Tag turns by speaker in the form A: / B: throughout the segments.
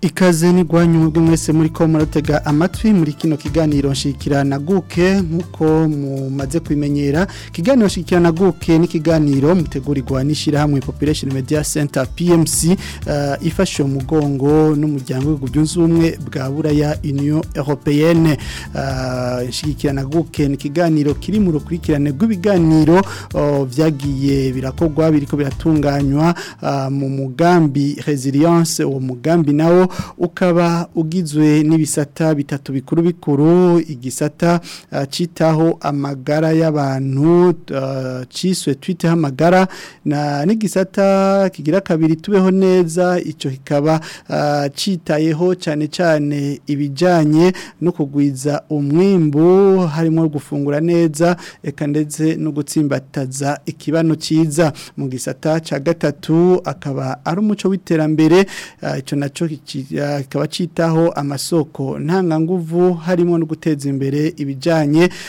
A: ikaze n'igwanyu mwebwe mwese muri ko muratega amatwi muri kino kiganiro guke nk'uko mumaze kubimenyera ikiganiro guke ni ikiganiro mutegurirwa n'ishyirahamwe population media center pmc eh, ifashe umugongo n'umuryango w'ibihugu byunze ubumwe bwa buraya union europeyene eh, guke ni ikiganiro kiri mu rukurikirane rw'ibiganiro oh, vyagiye birakorwa biriko biratunganywa eh, mu mugambi resilience uwo mugambi nawo ukaba ugizwe n'ibisata bitatu bikuru bikuru igisata uh, citaho amagara y'abantu uh, ciswe twite amagara na n'igisata kigira kabiri tubeho neza ico kikaba uh, citayeho cyane cyane ibijanye no kugwiza umwimbo harimo gufungura neza eka ndetse no gutsimbataza ikibano cyiza mu gisata cya gatatu akaba ari umuco w'iterambere ico naco kikaba cyitaho amasoko ntanganguvu harimo no guteza imbere ibijyanye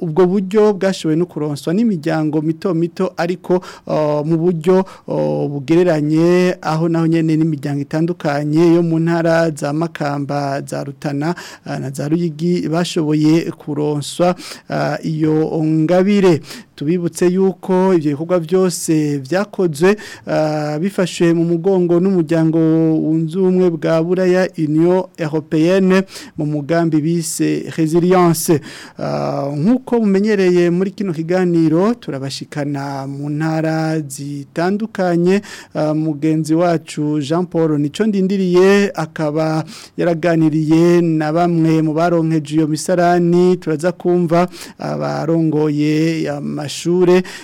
A: ubwo buryo bwashowe no kuronswa bigasozwa n'imiryango mito mito ariko uh, mu buryo uh, bugereranye aho naho nyene n'imiryango itandukanye yo mu ntara za makamba za rutana uh, na za ruyigi bashoboye kuronswa iyo ngabire tubibutse yuko ibyo bikorwa byose byakozwe ah, bifashe mu mugongo n'umuryango wunze ubumwe bwa buraya uniyo europeyene mu mugambi bise resilience ah, nk'uko mumenyereye muri kino kiganiro turabashikana mu ntara zitandukanye ah, mugenzi wacu jean paul nicyo ndindiriye akaba yaraganiriye na bamwe mu baronkeje iyo misarani turaza kumva abarongoye amashanyarazi mashure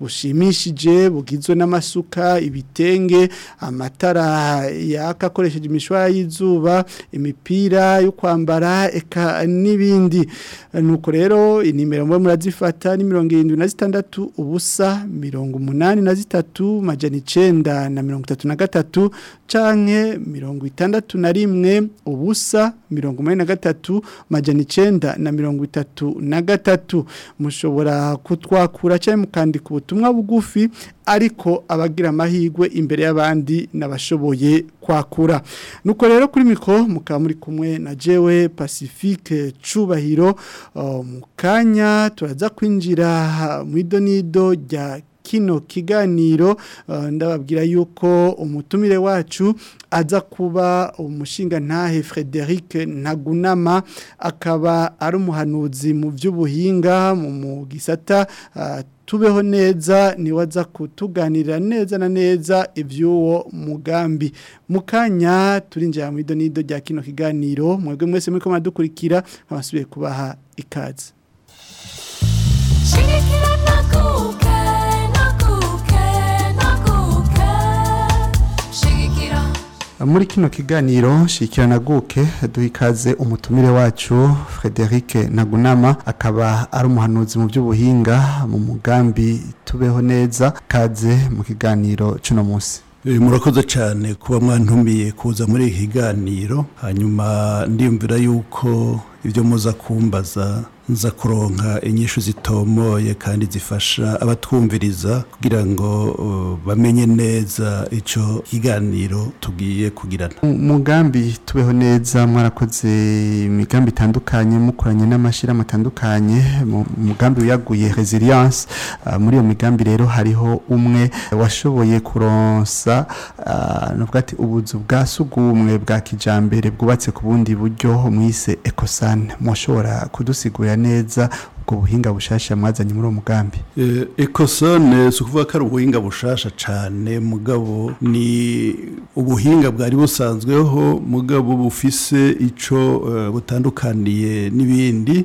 A: bushimisha bwifashishije bugizwe n'amasuka ibitenge amatara yaka imishwara y'izuba imipira yo kwambara eka n'ibindi nuko rero inimero mwe murazifata ni mirongo irindwi na zitandatu ubusa mirongo umunani na zitatu majana na mirongo itatu na gatatu canke mirongo itandatu na rimwe ubusa mirongo umunani na gatatu majana na mirongo itatu na gatatu mushobora kutwakura cyangwa mukandika ubutumwa bugufi magufi ariko abagira amahirwe imbere y'abandi n'abashoboye kwakura nuko rero kuri miko mukaba muri kumwe na jewe pacifique cubahiro mu turaza kwinjira mu idonido rya kino kiganiro ndababwira yuko umutumire wacu aza kuba umushinga ntahe frederic ntagunama akaba ari umuhanuzi mu by'ubuhinga mu gisata tubeho neza niwaza kutuganira neza na neza iby'uwo mugambi mukanya turinjira mu idonido rya kino kiganiro mwebwe mwese muri ko muradukurikira abasubiye kubaha ikaze muri kino kiganiro shikiranaguke duha ikaze umutumire wacu frederic nagunama akaba ari umuhanuzi mu by'ubuhinga mu mugambi tubeho neza kaze mu kiganiro cy'uno munsi eh,
B: murakoze cyane kuba mwantumiye kuza muri iki kiganiro hanyuma ndiyumvira yuko ibyo muza kumbaza nza kuronka inyishu zitomoye kandi zifasha abatwumviriza kugira ngo uh, bamenye neza icyo kiganiro tugiye kugirana
A: umugambi tubeho neza mwarakoze imigambi itandukanye mukoranye n'amashyirahamwe atandukanye umugambi wiyaguye resiliyanse uh, muri iyo migambi rero hariho umwe washoboye kuronsa uh, ati ubuzu bwa sugumwe bwa kijyambere bwubatse ku bundi buryo mwise ekosani mwashobora kudusigurira gutegura neza ubwo buhinga bushasha mwazanye muri uwo mugambi
B: ekosone eh, si ukuvuga ko ari ubuhinga bushasha cyane mugabo ni ubuhinga bwari busanzweho mugabo bufise icyo eh, butandukaniye n'ibindi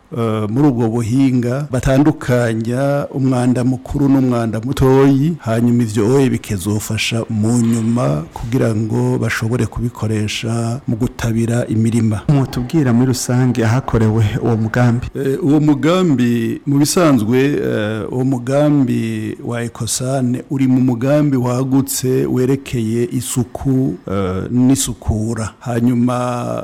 B: Eh, muri ubwo buhinga batandukanya umwanda mukuru n'umwanda mutoyi hanyuma ibyo iryoye bikazofasha mu nyuma kugira ngo bashobore kubikoresha mu gutabira imirima
A: mutubwira muri rusange ahakorewe uwo mugambi
B: eh, uwo mugambi mu bisanzwe eh, uwo mugambi wa ekosane uri mu mugambi wagutse werekeye isuku n'isukura hanyuma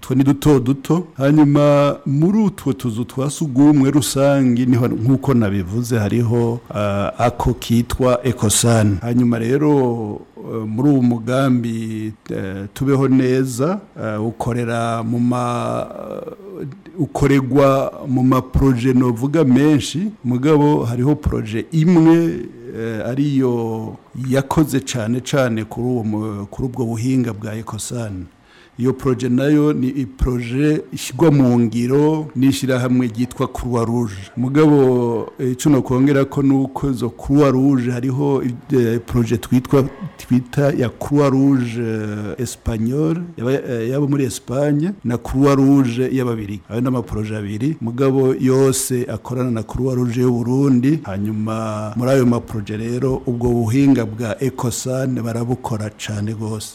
B: utwo ni duto duto hanyuma muri utwo tuzu twa sugumwe rusange niho nk'uko nabivuze hariho ako kitwa ekosani hanyuma rero Eh, muri uwo mugambi eh, tubeho neza eh, ukorera mu ma ukorerwa mu maporoje novuga menshi mugabo hariho poroje imwe ariyo yakoze cyane cyane kuri ubwo buhinga bwa ekosani iyo poroje nayo ni poroje ishyirwa mu ngiro n'ishyirahamwe ryitwa kuruwa ruje mugabo eh, icyo nakongera ko nuko izo kuruwa ruje hariho eh, poroje twitwa twita ya kuruwa ruje esipanyol eh, yaba muri esipanye na kuruwa ruje y'ababiri ayo ni amaporoje abiri mugabo yose akorana na kuruwa ruje y'uburundi hanyuma muri ayo maporoje rero ubwo buhinga bwa ekosane barabukora
A: cyane rwose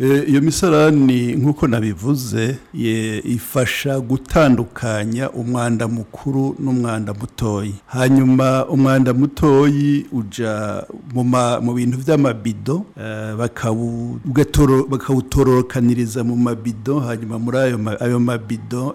A: eh, iyo misarani
B: nk'uko nabivuze ifasha gutandukanya umwanda mukuru n'umwanda mutoyi hanyuma umwanda mutoyi ujya mu ma mu bintu by'amabido eh, bakawutorokaniriza mu mabido hanyuma muri ayo mabido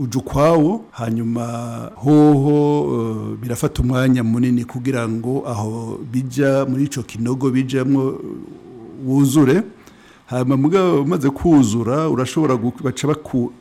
B: uja hanyuma hoho eh, birafata umwanya munini kugira ngo aho bijya muri icyo kinogo bijyamo wuzure muga umaze kuzura urashobora baca baku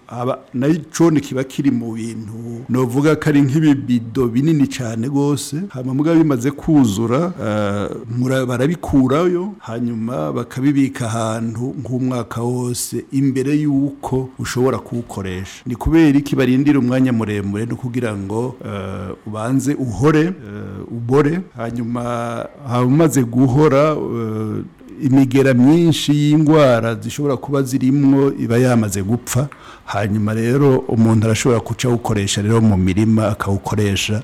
B: nayo icone kiba kiri mu bintu novuga ko ari nk'ibibido binini cyane rwose muga bimaze kuzura eh, barabikurayo hanyuma bakabibika ahantu nk'umwaka wose imbere y'uko ushobora kuwukoresha ni kubera iki barindira umwanya muremure no kugira ngo eh, ubanze uhore eh, ubore hanyuma umaze guhora imigera myinshi y'indwara zishobora kuba zirimo iba yamaze gupfa hanyuma rero umuntu arashobora guca awukoresha rero mu mirima akawukoresha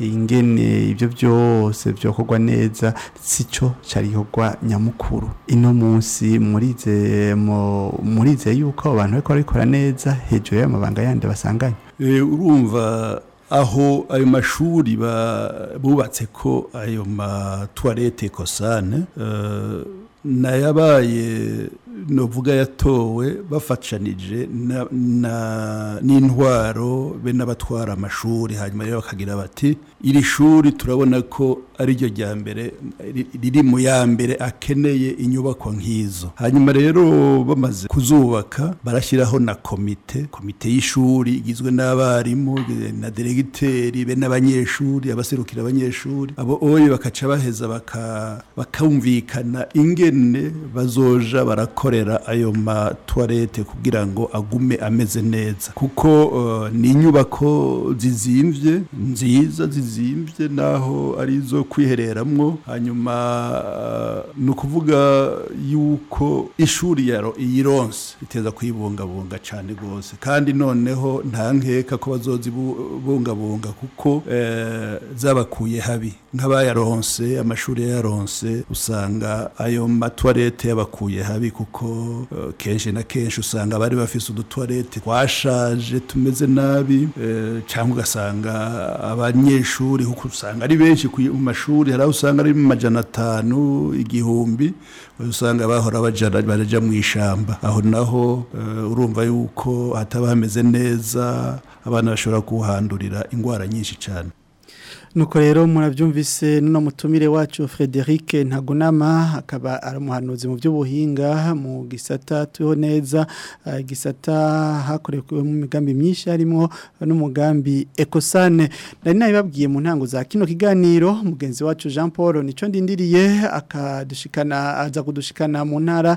A: ingene ibyo byose byokorwa neza si cyo cyarihogwa nyamukuru ino munsi murize murize yuko abantu bariko barikora neza hejuru y'amabanga yandi basanganye
B: eh, urumva aho ayo mashuri bubatse ko ayo matuwarete kosane eh, nayabaye novuga yatowe bafatanije n'intwaro be n'abatwara amashuri hanyuma rero bakagira bati iri shuri turabona ko ari ryo rya mbere riri mu ya mbere akeneye inyubako nk'izo hanyuma rero bamaze kuzubaka barashyiraho na komite komite y'ishuri igizwe n'abarimu na deregiteri be n'abanyeshuri abaserukira abanyeshuri abo oye bakaca baheza bakawumvikana ingene bazoja barakora gukorera ayo matuwarete kugira ngo agume ameze neza kuko eh, ni inyubako zizimbye nziza zizimbye naho ari izo kwihereramwo hanyuma eh, ni ukuvuga yuko ishuri yironse iteza kuyibungabunga cyane rwose kandi noneho nta nkeka ko bazozibungabunga kuko eh, zabakuye habi nk'abayaronse amashuri yaronse usanga ayo matuwarete yabakuye habi kuko eh, kenshi na kenshi usanga bari bafise udutuwarete twashaje tumeze nabi eh, cyangwa ugasanga abanyeshuri kuko usanga ari benshi mu mashuri hari aho usanga ari amajana atanu igihumbi usanga bahora barajya mu ishyamba aho naho eh, urumva yuko hataba hameze neza abana bashobora kuhandurira indwara nyinshi cyane
A: nuko rero murabyumvise none mutumire wacu frederic ntagunama akaba ari umuhanuzi mu by'ubuhinga mu gisata turiho neza igisata eh, hakorewemo imigambi myinshi harimo n'umugambi ekosane nari nabibabwiye mu ntango za kino kiganiro mugenzi wacu jean paul nicyo ndindiriye akadushikana aza kudushikana
C: mu ntara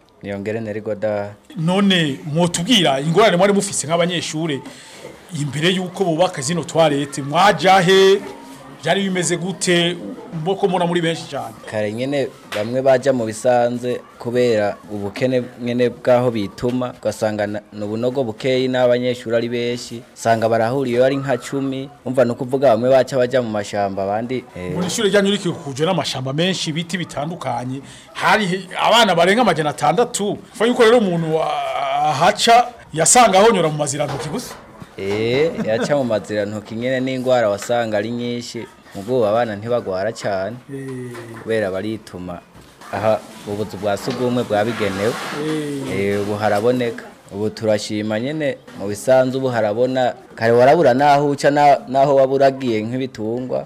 D: niyongere nterwa
C: none mutubwira ingorane mwari mufise nk'abanyeshuri imbere y'uko bubaka zino twarete mwajahe byari bimeze gute ko muri benshi cyane
D: kare nyine bamwe bajya mu bisanze kubera ubukene nyine bw'aho bituma ugasanga ni ubunogo bukeyi n'abanyeshuri ari benshi usanga barahuriye ari nka cumi umva ni ukuvuga bamwe baca bajya mu mashyamba abandi eh,
C: mu ishuri ryanyu rikikujwe n'amashyamba menshi ibiti bitandukanye hari abana barenga amajyana atandatu uva yuko rero umuntu ahaca yasanga ahonyura mu mazirantoki gusa eee
D: eh, yaca mu mazirantoki nyine n'indwara wasanga ari nyinshi ubwo abana ntibagwara cyane kubera barituma aha ubuzu bwa sugumwe bwabigenewe ubu haraboneka ubu turashima nyine mu bisanzu ubu harabona kare warabura n'aho uca n'aho waba uragiye nk'ibitungwa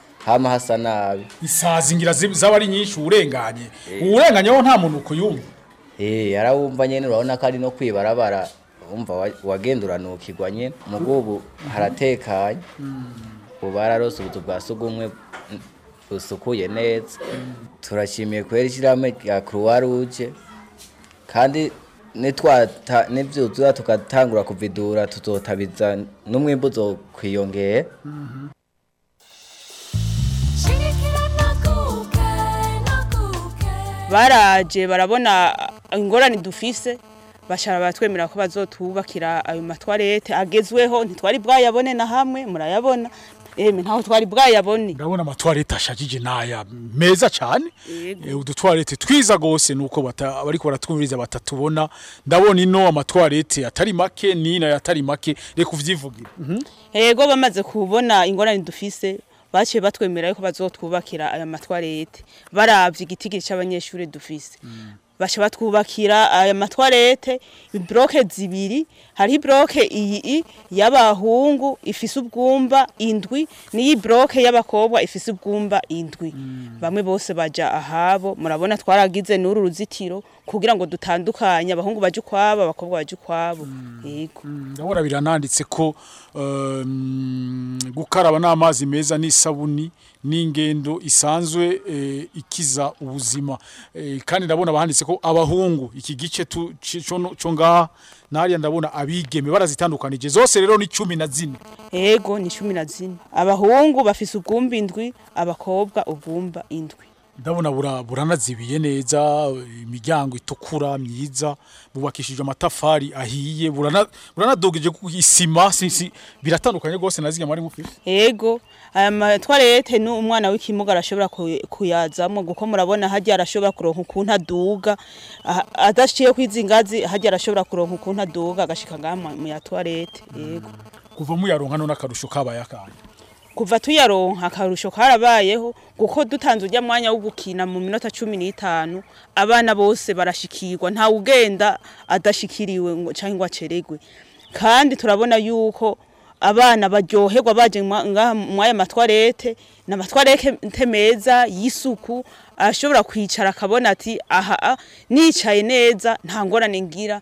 D: hama hasa nabi
C: isazi ngira zaba ari nyinshi urenganye uwurenganye eh. wo nta muntu ukuyumva eee
D: eh, yarawumva nyine urabona ko ari no kwibarabara wumva wagendurana ukigwa nyine mu bw'ubu haratekanye hmm. ubu bararose ubutu bwa sugumwe usukuye neza turashimiye kubera ishyirahamwe rya croix rouge kandi n'ibyuzuye tugatangura kuvidura tuzotabiza n'umwimbu uzokwiyongera
E: baraje barabona ingorane dufise bashara batwemera ko bazotubakira ayo matwarete agezweho ntitwari bwayabone na hamwe murayabona Eme eh, ntaho twari bwayabone.
C: Ndabona amatwarete ashajije naya meza cyane. Eh, Udutwarete twiza gose nuko bata bariko baratwumviriza batatubona. Ndabona ino amatwarete atari make nina yatari make reka uvyivugira.
E: Mhm. Yego bamaze kubona ingorane dufise baciye batwemera yuko bazotwubakira aya matwarete. Baravye igitigiri cy'abanyeshuri dufise. Mm. basha batwubakira aya matwarete ibroke zibiri hari ibroke iyi y'abahungu ifise ubwumba indwi n'iyi broke y'abakobwa ifise ubwumba indwi mm. bamwe bose bajya ahabo murabona twaragize n'uru ruzitiro kugira ngo dutandukanye abahungu bajye ukwabo abakobwa bajye ukwabo mm. Mm.
C: ndabona birananditse ko gukaraba n'amazi meza n'isabuni n'ingendo isanzwe eh, ikiza ubuzima eh, kandi ndabona bahanditse ko abahungu iki gice cyo ngaha nahariya ndabona abigeme barazitandukanije zose rero ni cumi na zine
E: yego ni cumi na zine abahungu bafise ubwumba indwi abakobwa ubwumba indwi
C: ndabona buranazibiye neza imiryango itukura myiza bubakishije amatafari ahiye buranadogije isima biratandukanye rwose na ziriya mwarimu
E: yego aya matwarete ni umwana w'ikimuga arashobora kuyazamo kuko murabona hajya arashobora kuronka ukuntu aduga ah, adashiye ku izi hajya arashobora kuronka ukuntu aduga agashika mu ya twarete yego mm.
C: kuva muyaronka none akarusho kabaye akanya
E: kuva tuyaronka akarusho karabayeho kuko dutanze ujya mwanya w’ubukina mu minota cumi n'itanu abana bose barashikirwa nta ugenda adashikiriwe cyangwa ngo acererwe kandi turabona yuko abana baryoherwa baje mw'aya matwarete ni amatwarete meza y'isuku ashobora kwicara akabona ati aha ah, nicaye neza nta ngorane ngira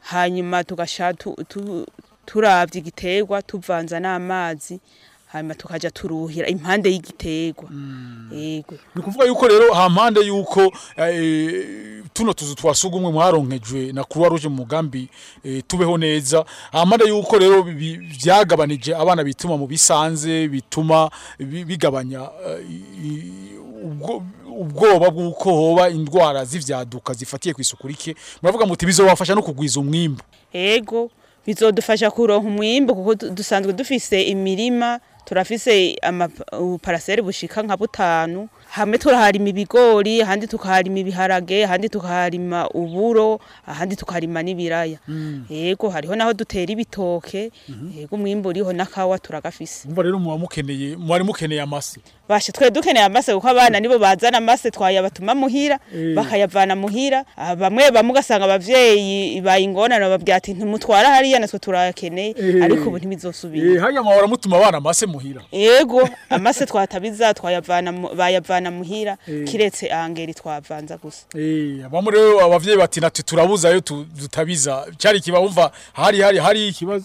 E: hanyuma tugashaka turabya igiterwa tuvanza n'amazi hanyuma tukajya turuhira impande y'igiterwa hmm. yego
C: ni ukuvuga yuko rero ha y'uko eh, tuno tuzu twasuga umwe mwaronkejwe na kuruwa ruje mu mugambi eh, tubeho neza ha y'uko rero byagabanije abana bituma mu bisanze bituma bigabanya eh, ubwoba bw'uko hoba indwara z'ibyaduka zifatiye ku isuku rike muravuga muti bizobafasha no kugwiza umwimbo
E: yego bizodufasha kuronka umwimbo kuko dusanzwe dufise imirima turafise amaparaseri bushika nka butanu hamwe turaharima ibigori ahandi tukaharima ibiharage ahandi tukaharima uburo ahandi tukaharima n'ibiraya mm. yego hariho naho dutera ibitoke mm-hmm. yego umwimbo uriho n'akawa turagafise
C: umva rero muba mukeneye muba mukeneye amase
E: bashe twe dukeneye amase kuko abana nibo bazana amase twayabatuma muhira eh. bakayavana muhira ah, bamwe bamwe ugasanga abavyeyi bayingorana bababwira ati ntimutwara hariya natwe turayakeneye eh. ariko ubu ntibizosubira
C: eh, hanya mwahora mutuma abana amase muhira
E: yego amase twatabiza twayavana bayavana muhira kiretse angeri twavanza gusa
C: bamwe rero abavyeyi bati natwe turabuzayo dutabiza cyari kibumva hari hari hari ikibazo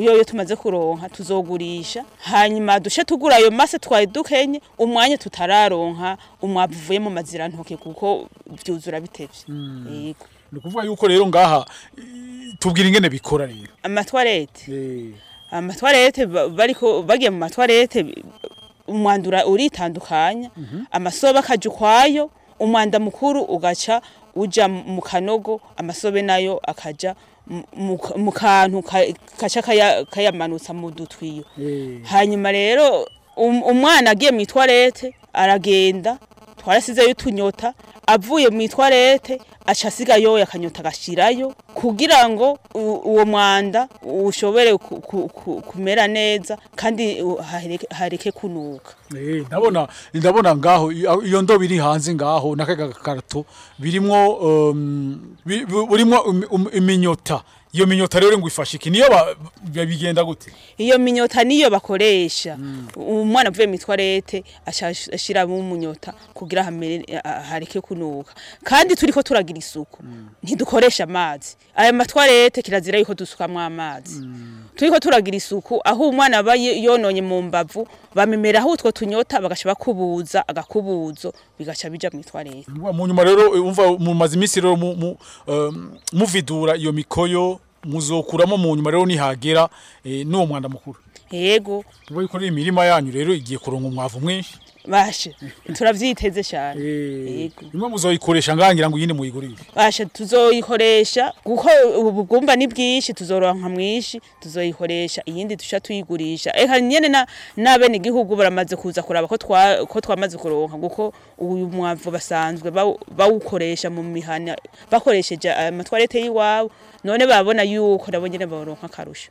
C: iyo
E: tumaze kuronka tuzogurisha hanyuma dushe tugura ayo mase twari dukenye umwanya tutararonka umwavu uvuye mu mazira ntoke kuko byuzura bitebye hmm. yego
C: ni ukuvuga yuko rero ngaha tubwira ingene bikora rero
E: amatwarete
C: eh.
E: amatwarete bagiye mu matwarete umwandura uritandukanya mhm. amasobe akajya ukwayo umwanda mukuru ugaca ujya mu kanogo amasobe nayo akajya mu kantu kasha kayamanutsa mu dutwiyo
C: eh.
E: hanyuma rero um, umwana agiye mu itwarete aragenda twarasizeyo utunyota avuye mu itwarete aca asigayeyo akanyota agashyirayo kugira ngo uwo mwanda ushobore kumera neza kandi hareke kunuka
C: eh, ndabona ndabona ngaho iyo ndobo iri hanze ngaho n'akagakarato birimo um, burimo um-, um-, iminyota iyo minyota rero ngo ifashike niyo bigenda gute
E: iyo minyota niyo bakoresha hmm. umwana avuye mitwarete ashyira mu munyota kugira hamere hareke kunuka kandi turi ko turagira isuku hmm. ntidukoresha amazi aya matwarete kirazira yuko dusukamo amazi hmm. turiko turagira isuku aho umwana aba yononye mu mbavu bamemeraho utwo tunyota bagaca bakubuza agakubuzo bigaca bija mu itwarete
C: mu nyuma rero eh, umva mumaze iminsi rero eh, muvidura iyo mikoyo muzokuramo mu nyuma rero nihagera eh, n'uwo mwanda mukuru
E: yego
C: ubu kuri iyi yanyu rero igiye kuronka umwavu mwinshi
E: bashe turabyiteze cyane
C: imwe eh, muzoyikoresha ngangira ngo iyindi muyigurishe
E: bashe tuzoyikoresha kuko ubugumba ni bwinshi tuzoronka mwinshi tuzoyikoresha iyindi dusha tuyigurisha eka nyene na nabene igihugu baramaze kuza kuraba ko ko twamaze kuronka kuko uyu mwavu basanzwe bawukoresha mu mihana bakoresheje amatwarete y'iwabo none babona yuko nabo nyene baronka
A: karusha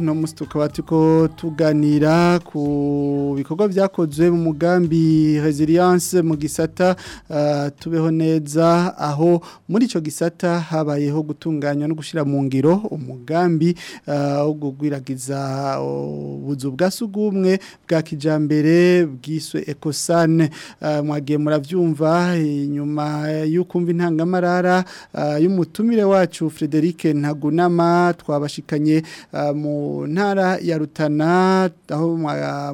A: no munsi tukaba turiko tuganira ku bikorwa byakozwe mu mugambi resilience mu gisata uh, tubeho aho muri ico gisata habayeho gutunganywa no gushira mu ngiro umugambi ah, wo uh, gugwiragiza ah, ubuzu bwa sugumwe bwa kijambere bwiswe ekosan uh, mwagiye muravyumva inyuma yukumva intangamarara y'umutumire wacu Fred Frederic Ntagunama twabashikanye ah, mu ntara ya Rutana aho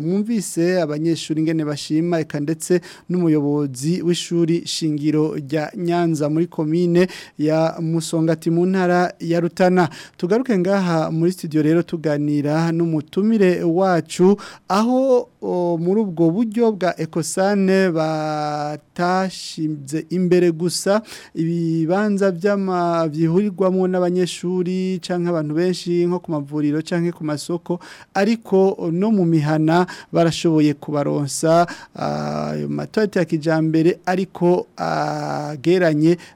A: mwumvise abanyeshuri ngene bashima eka ndetse n'umuyobozi w'ishuri shingiro rya Nyanza muri komine ya Musongati mu ntara ya Rutana tugaruke ngaha muri studio rero tuganira n'umutumire wacu aho muri ubwo buryo bwa ekosane batashinze imbere gusa ibibanza byama n'abanyeshuri cyangwa abantu benshi nko ku mavuriro cyangwa ku masoko ariko no mu mihana barashoboye kubaronsa ah, ayo matoyota ya kijambere ariko ageranye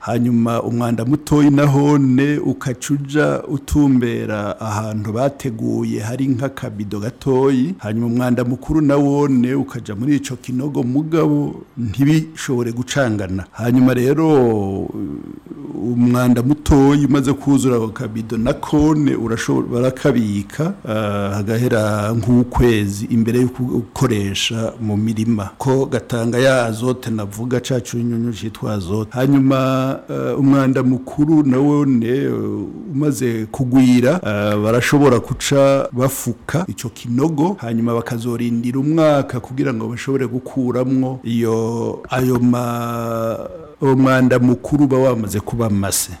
B: hanyuma umwanda mutoyi nahone ukacuja utumbera ahantu bateguye hari nk'akabido gatoyi hanyuma umwanda mukuru nawone ukajya muri icyo kinogo mugabo ntibishobore gucangana hanyuma rero umwanda mutoya umaze kuzura akabido na kone urashobora barakabika eh, hagahera nk'ukwezi imbere yo gukoresha mu mirima ko gatanga ya azote navuga cacu nyunyu cyitwa azote hanyuma eh, umwanda mukuru nawone eh, umaze kugwira barashobora kuca bafuka icyo kinogo hanyuma bakazorindira umwaka kugira ngo bashobore gukuramwo iyo ayo ma uwo mukuru uba bamaze kuba amase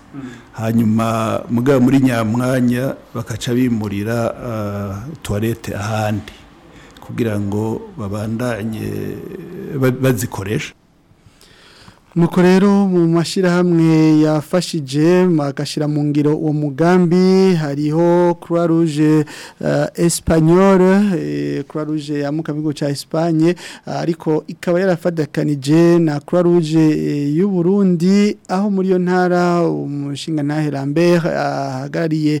B: hanyuma mugabo muri nyamwanya bakaca bimurira uh, tuwarete ahandi kugira ngo babandanye bazikoresha
A: nuko rero mu mashyirahamwe yafashije agashyira mu ngiro uwo mugambi hariho croix rouge eh, esipanyole eh, croix rouge ya mukabigo cya Espagne eh, ariko ikaba yarafatakanije na croix rouge y'u Burundi aho muri iyo ntara umushinga ntahe Lambert ahagarariye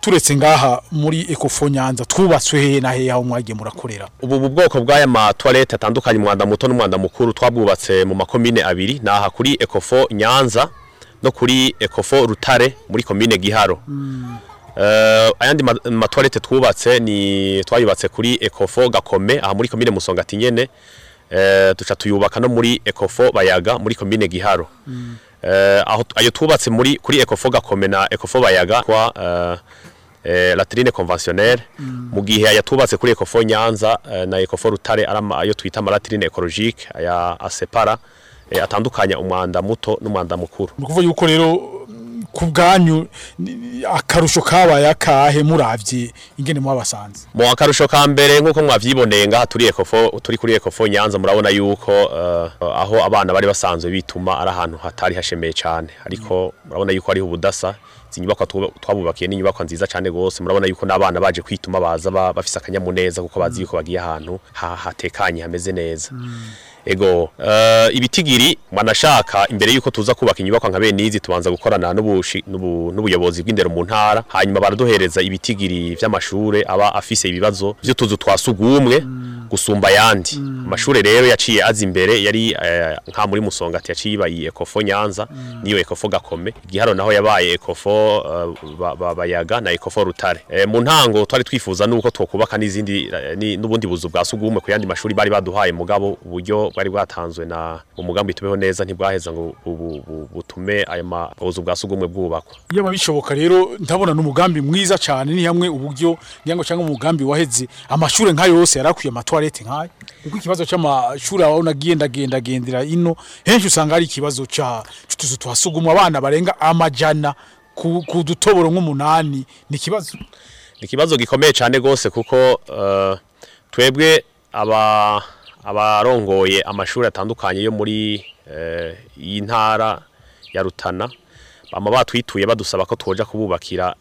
C: turetse ngaha muri Ekofo nyanza twubatswe hehe na hehe aho mwagiye murakorera
F: ubu bwoko bw'aya matuwarete atandukanye umwanda muto n'umwanda mukuru twabwubatse mu makomine abiri ni aha kuri Ekofo nyanza no kuri ekofo rutare muri komine giharo eh, ayandi matwarete twubatse ni twayubatse kuri ekofo gakome aha muri komine musongati nyine eh, duca tuyubaka no muri ekofo bayaga muri komine giharo eh, ayo twubatse kuri ekofo gakome na ekofo bayaga kwa latrine conventionnelle mu gihe yatubatse kuri ekofo nyanza na ekofo rutare ayo twita amalatrine ecologique aya asepara Eh, atandukanya umwanda muto n'umwanda mukuru
C: ni ukuvuga yuko rero mm, ku bwanyu akarusho kabaye akahe murabye ingene mubasanze
F: mu akarusho ka mbere nk'uko mwabyiboneye ngaha turi ekofo turi kuri ekofo nyanza murabona yuko eh, aho abana bari basanzwe bituma ari ahantu hatari hashemeye cyane ariko murabona yuko hariho ubudasa izi nyubakwa twabubakiye ni inyubakwa nziza cyane rwose murabona yuko n'abana baje kwituma baza bafise akanyamuneza kuko bazi yuko bagiye ahantu hatekanye hameze neza mm. ego eh, ibitigiri banashaka imbere y'uko tuza kubaka inyubako nka bene izi tubanza gukorana n'ubuyobozi bw'indero mu ntara hanyuma baraduhereza ibitigiri by'amashuri aba afise ibibazo by'utuzu twa sugumwe mm. gusumba ayandi amashuri rero yaciye azi imbere yari eh, nka muri musongati yaciye ibaye ekofo nyanza niyo ekofo gakome igiharo naho yabaye ekofo eh, babayaga na ekofo rutare eh, mu ntango twari twifuza nuko twokubaka n'izindi n'ubundi buzu bwa sugumwe ku yandi mashuri bari baduhaye mugabo uburyo bwari bwatanzwe na umugambi tubeho neza ntibwaheza ngo butume aya mabuzu bwa sugumwe bwubakwa
C: iyo babishoboka rero ndabona n'umugambi mwiza cyane ni hamwe uburyo cyangwa umugambi waheze amashuri nka yose yarakwiye amatwa tuwarete nk'aya kuko ikibazo cy'amashuri agenda agendagendera ino henshi usanga hari ikibazo cy'utuzu tuhasuguma abana barenga amajyana ku dutoboro nk'umunani ni ikibazo
F: ni ikibazo gikomeye cyane rwose kuko eh, twebwe abarongoye amashuri atandukanye yo muri eh, iyi ntara ya rutana baba batwituye badusaba ko twoja kububakira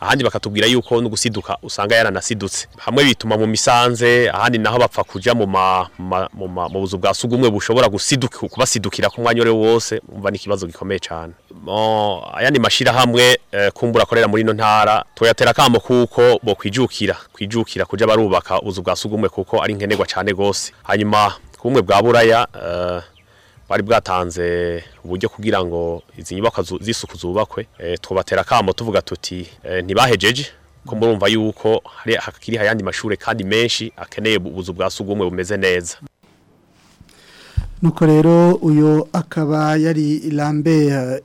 F: ahandi bakatubwira yuko no gusiduka usanga yaranasidutse hamwe bituma mu misanze ahandi naho bapfa kujya mu ma, ma, mu buzu bwa sugumwe bushobora gusiduka kubasidukira ku mwanya wose umva ni ikibazo gikomeye cyane ayandi mashirahamwe eh, kumbura akorera muri ino ntara tuyatera akamo kuko bo kwijukira kwijukira kujya barubaka ubuzu bwa sugumwe kuko ari nkenerwa cyane gose hanyuma ku bumwe bwa buraya eh, bari bwatanze uburyo kugira ngo izi nyubako z'isuku zubakwe eh, tubatera akamo tuvuga tuti ntibahejeje ko murumva yuko hakiri ayandi mashuri kandi menshi akeneye ubuzu bwa sugumwe bumeze neza
A: nuko rero uyu akaba yari Lambert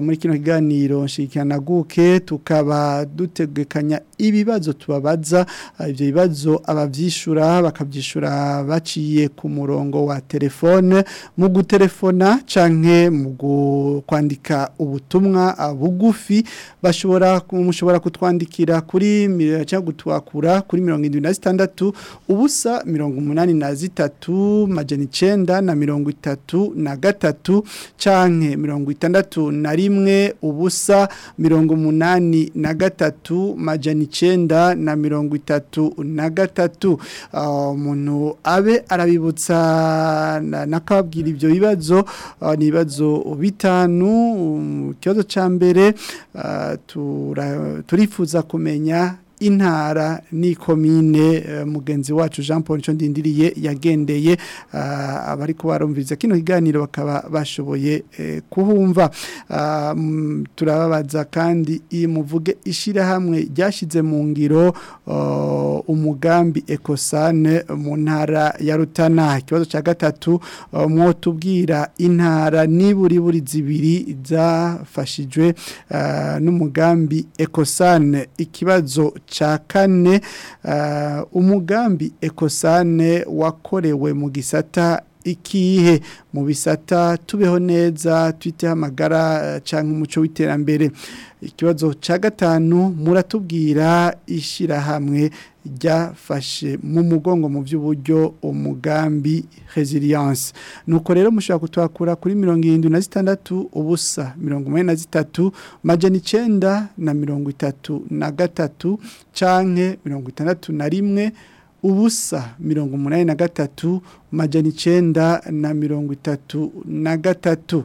A: muri kino kiganiro guke tukaba dutegekanya ibi ibibazo tubabaza ibyo bibazo ababyishura bakabyishura baciye ku murongo wa telefone mu gutelefona canke mu kwandika ubutumwa bugufi bashobora mushobora kutwandikira kuri cyangwa gutwakura kuri mirongo irindwi na zitandatu ubusa mirongo umunani na zitatu majana icyenda na mirongo itatu na gatatu canke mirongo itandatu na rimwe ubusa mirongo umunani na gatatu majana icyenda icyenda na mirongo itatu na gatatu ah, umuntu abe arabibutsa nakababwira ibyo bibazo ah, ni ibibazo bitanu ikibazo cya mbere ah, turifuza kumenya intara ni komine eh, mugenzi wacu jean paul ndindiriye yagendeye eh, abari kubarumviriza kino kiganiro bakaba bashoboye eh, kuhumva ah, mm, turababaza kandi iyi muvuge ishyirahamwe ryashyize mu ngiro oh, umugambi ekosane mu ntara ya rutana ikibazo cya gatatu oh, mwotubwira intara buri zibiri zafashijwe n'umugambi ekosane ikibazo cya kane eh, umugambi ekosane wakorewe mu gisata ikihe mu bisata tubeho neza twiteho amagara eh, cyangwa umuco w'iterambere ikibazo cya gatanu muratubwira ishyirahamwe ryafashe mu mugongo mu by'uburyo umugambi resilience nuko rero mushobora kutwakura kuri mirongo irindwi na zitandatu ubusa mirongo ine na zitatu majana icyenda na mirongo itatu na gatatu canke mirongo itandatu na rimwe ubusa mirongo umunani na gatatu majyana icyenda na mirongo itatu na gatatu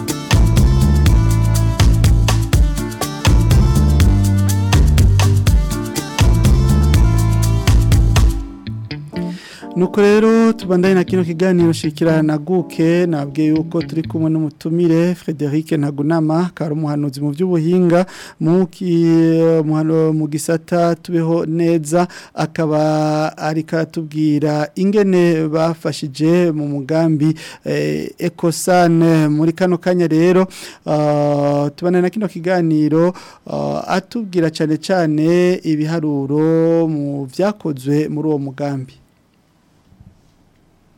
A: rwanda na kino kiganiro shikira naguke nabwiye yuko turi kumwe n'umutumire frederic nagunama akaba ari umuhanuzi mu by'ubuhinga mu gisata tubeho neza akaba ari karatubwira ingene bafashije mu mugambi ekosan eh, muri kano kanya rero ah, tubana na kino kiganiro ah, atubwira cyane cyane ibiharuro mu byakozwe muri uwo mugambi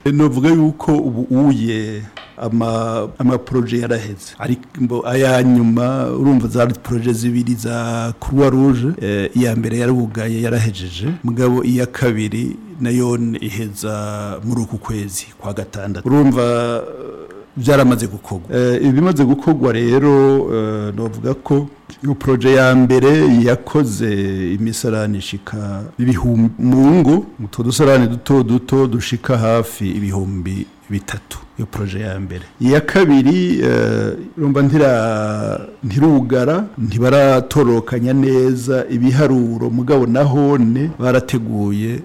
B: vuga yuko ubu uye ama ama projet yaraheze ariko aya nyuma urumva za projet zibiri za Croix Rouge eh, iya mbere yarugaye yarahejeje mugabo iya kabiri nayo iheza muri uku kwezi kwa gatandatu urumva uh, byaramaze gukorwa eh, ibimaze gukorwa rero eh, navuga ko iyo poroje ya mbere yakoze imisarani ishika ibihumbi mu ngo mu dusarane duto duto dushika hafi ibihumbi bitatu iyo poroje ya mbere iya kabiri eh, rumba ntirugara ntibaratorokanya neza ibiharuro mugabo na hone barateguye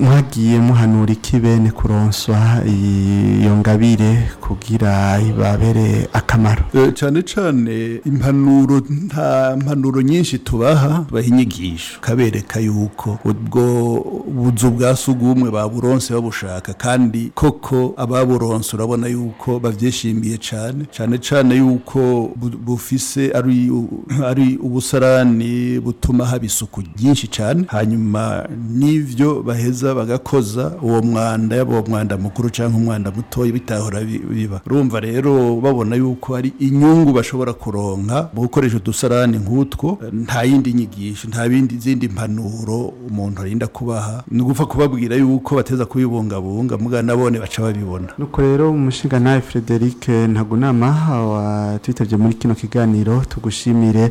A: mwagiye muhanura iki bene kuronswa iyo ngabire kugira ibabere akamaro
B: eh, cyane cyane impanuro nta mpanuro nyinshi tubaha bahinyigisha kabereka yuko ubwo buzu bwa sugumwe baburonse babushaka kandi koko ababuronse urabona yuko babyishimiye cyane cyane cyane yuko bufise ari ari ubusarani butuma haba isuku ryinshi cyane hanyuma n'ibyo baheze neza bagakoza uwo mwanda yaba uwo mwanda mukuru cyangwa umwanda mutoya bitahora biba urumva rero babona yuko hari inyungu bashobora kuronka mu gukoresha udusarani nk'utwo nta yindi nyigisho nta bindi zindi mpanuro umuntu arinda kubaha ni gupfa kubabwira yuko bateza kubibungabunga mugana nabone baca babibona
A: nuko rero umushinga nawe Frederic ntagunama twitabye muri kino kiganiro tugushimire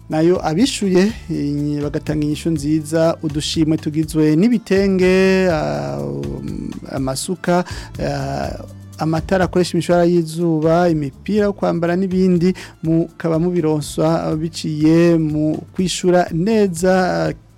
A: nayo abishyuye bagatanga inyishyu nziza udushimwe tugizwe n'ibitenge ah, amasuka ah, amatara akoresha imishahara y'izuba imipira yo kwambara n'ibindi mukaba mubironsa biciye mu kwishyura neza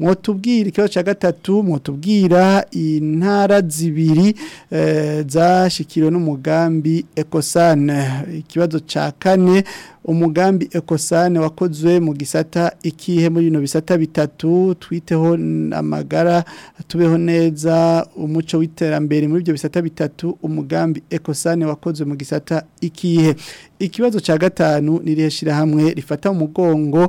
A: mwotubwira ikibazo cya gatatu mwotubwira intara zibiri eh, zashikiriwe n'umugambi ekosane ikibazo cya kane umugambi ekosane wakozwe mu gisata ikihe muri bino bisata bitatu twiteho amagara tubeho neza umuco w'iterambere muri ibyo bisata bitatu umugambi ekosane wakozwe mu gisata ikihe ikibazo cya gatanu niriheshyira hamwe rifata umugongo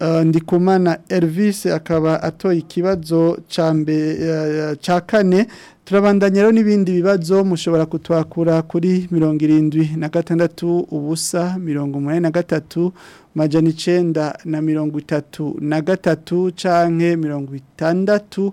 G: Eh, kumana Elvis
A: akaba atoye ikibazo cya eh, kane turabandanyiraho n'ibindi bibazo mushobora kutwakura kuri mirongo irindwi na gatandatu ubusa mirongo umunani na gatatu majana na mirongo itatu na gatatu canke mirongo itandatu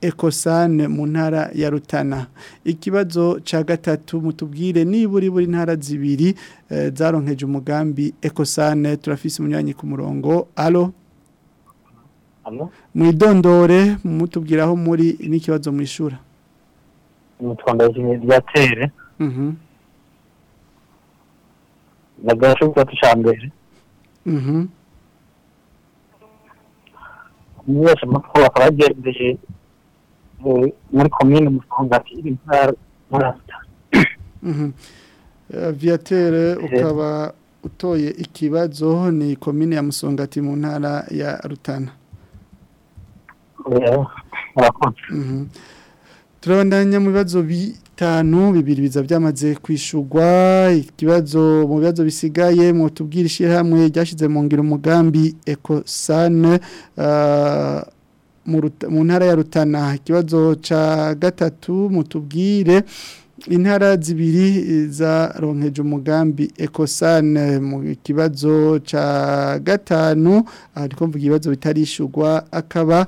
A: ekosane mu ntara ya rutana ikibazo cya gatatu mutubwire nibura buri ntara zibiri eh, zaronkeje umugambi ekosane turafise munyanyi ku murongo alo
H: mu
A: idondore mutubwira muri n'ikibazo mwishura
H: mu rya tere
A: mhm.
H: bagahasha ubutatu mbere umuntu wese amakuru akaba yagendeye muri komine mu twongati
A: intara murafita viyatere ukaba utoye ikibazo ni komine ya musongati mu ntara ya rutana mm-hmm. turabandanya mu bibazo bi tanu bibiri biza byamaze kwishurwa ikibazo mu bibazo bisigaye mu tubwire ishyirahamwe ryashyize mu ngiro umugambi ekosane ah, mu ntara ya rutana ikibazo cya gatatu mutubwire intara zibiri zaronkeje umugambi ekosane mu kibazo cya gatanu ariko ndi kumvuga ibibazo bitarishurwa akaba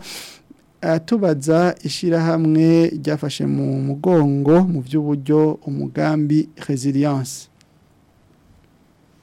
A: atubaza eh, ishyirahamwe ryafashe mu mugongo mu by'uburyo umugambi resilience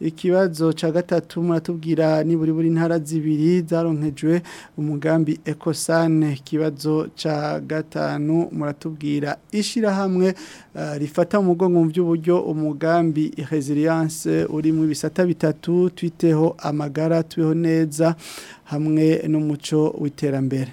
A: ikibazo cya gatatu muratubwira ni buri buri ntara zibiri zaronkejwe umugambi ekosane ikibazo cya gatanu muratubwira ishyirahamwe uh, rifata umugongo mu by'uburyo umugambi uri mu bisata bitatu twiteho amagara tubeho neza hamwe n'umuco w'iterambere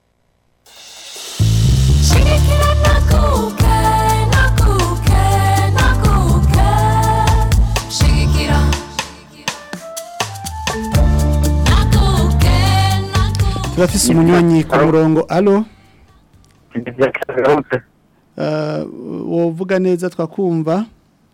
A: turafise umunywanyi ku murongo alo eh, wovuga neza twakumva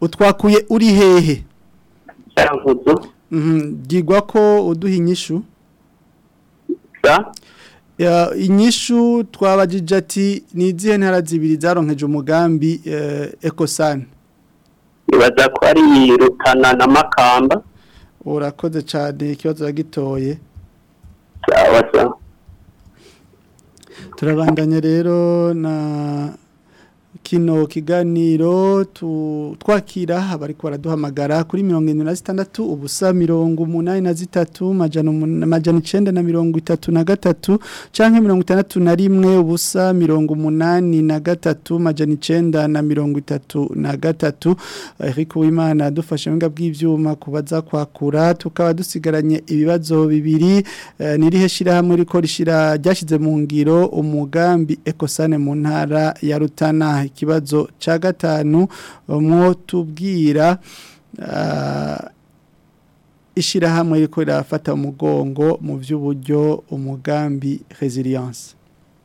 A: utwakuye uri hehe
G: gigwa
A: mhm, ko uduha inyishu inyishu twabajije ati ni izihe ntara zibiri zaronkeje umugambi ekosani eh,
G: ibaza ko ari rutana na makamba
A: urakoze cyane ikibazo yagitoye turabandanya rero na kino kiganiro twakira abariko baraduhamagara kuri mirongo irindwi na zitandatu ubusa mirongo umunani na zitatu amajana na mirongo itatu na gatatu cyangwa mirongo itandatu na rimwe ubusa mirongo umunani na gatatu amajana na mirongo itatu na gatatu ariko w'imana dufashe mu bw'ibyuma kubaza kwakura tukaba dusigaranye ibibazo bibiri eh, n'irihe shyirahamwe riko rishyira ryashyize mu ngiro umugambi ekosane mu ntara ya rutana ikibazo cya gatanu mwo tubwira ah, ishyirahamwe riko rirafata umugongo mu by'uburyo umugambi resilience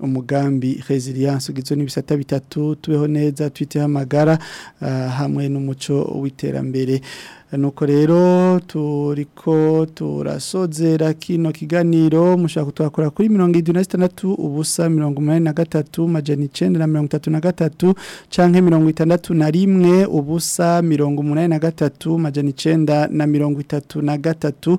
A: umugambi resilience ugizwe n'ibisata bitatu tubeho neza twiteho amagara ah, hamwe n'umuco w'iterambere nuko rero turiko turasozera kino kiganiro mushaka kutwakora kuri mirongo irindwi na zitandatu ubusa mirongo umunani na gatatu majana icyenda na mirongo itatu na gatatu cyangwa mirongo itandatu na rimwe ubusa mirongo umunani na gatatu majana icyenda na mirongo itatu na gatatu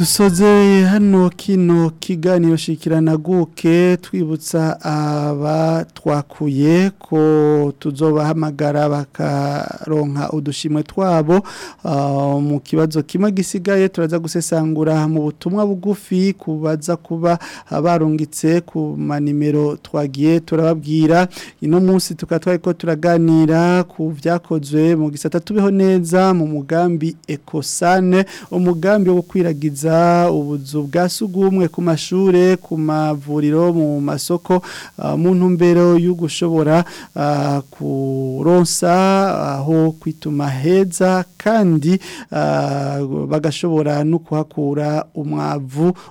A: dusoze hano kino kiganiro guke twibutsa aba twakuye ko tuzobahamagara bakaronka udushimwe twabo ah, mu kibazo kimwe gisigaye turaza gusesangura mu butumwa bugufi kubaza kuba barungitse ku manimero twagiye turababwira ino munsi tukaba twari ko turaganira ku byakozwe mu gisata tubeho neza mu mugambi ekosane umugambi wo gukwiragiza kongera ubuzu bwa sugumwe ku mashure ku mavuriro mu masoko ah, mu ntumbero yo gushobora ah, kuronsa aho kwituma heza kandi ah, bagashobora no kuhakura umwavu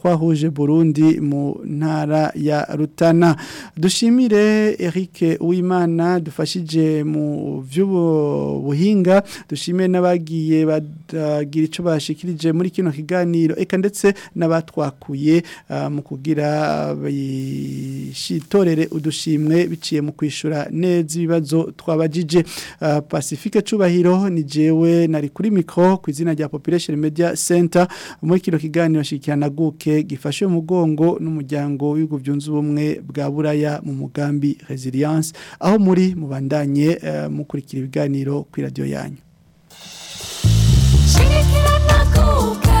A: twahuje burundi mu ntara ya rutana dushimire Eric uwimana dufashije mu by'ubuhinga dushime n'abagiye badagira icyo bashikirije muri kino kiganiro eka ndetse n'abatwakuye ah, mu kugira bishyitorere udushimwe biciye mu kwishyura neza ibibazo twabajije ah, Pacifique Cubahiro ni jewe nari kuri mikro ku izina rya Population Media Center muri kino kiganiro shikirana guke gifashe umugongo n'umujyango w'ibigo byunze ubumwe bwa buraya mu mugambi Resilience aho muri mubandanye uh, eh, mukurikira ibiganiro ku radio yanyu
I: Shikirana guke